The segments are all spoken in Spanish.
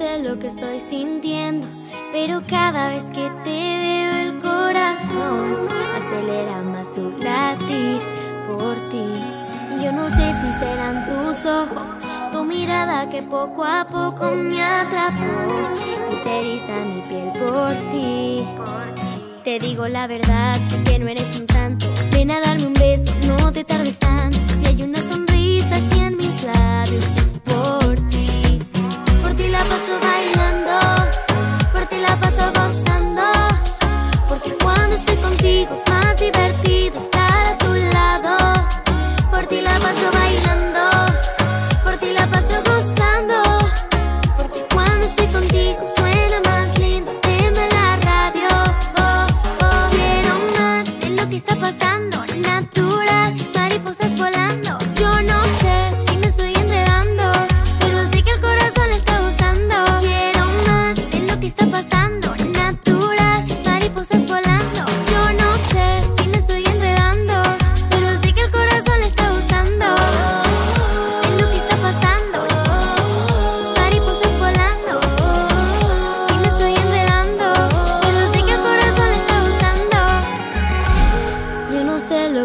lo que estoy sintiendo, pero cada vez que te veo el corazón acelera más su latir por ti. Yo no sé si serán tus ojos, tu mirada que poco a poco me atrapó y se eriza mi piel por ti. Te digo la verdad, que no eres un santo. Ven a darme un beso, no te tardes tanto. Si hay una sonrisa divertido estar a tu lado. Por ti la paso bailando, por ti la paso gozando. Porque cuando estoy contigo suena más lindo. Deme la radio, oh, oh. Quiero más de lo que está pasando.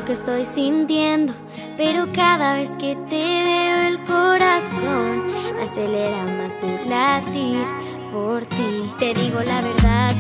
Que estoy sintiendo, pero cada vez que te veo el corazón acelera más su latir por ti. Te digo la verdad,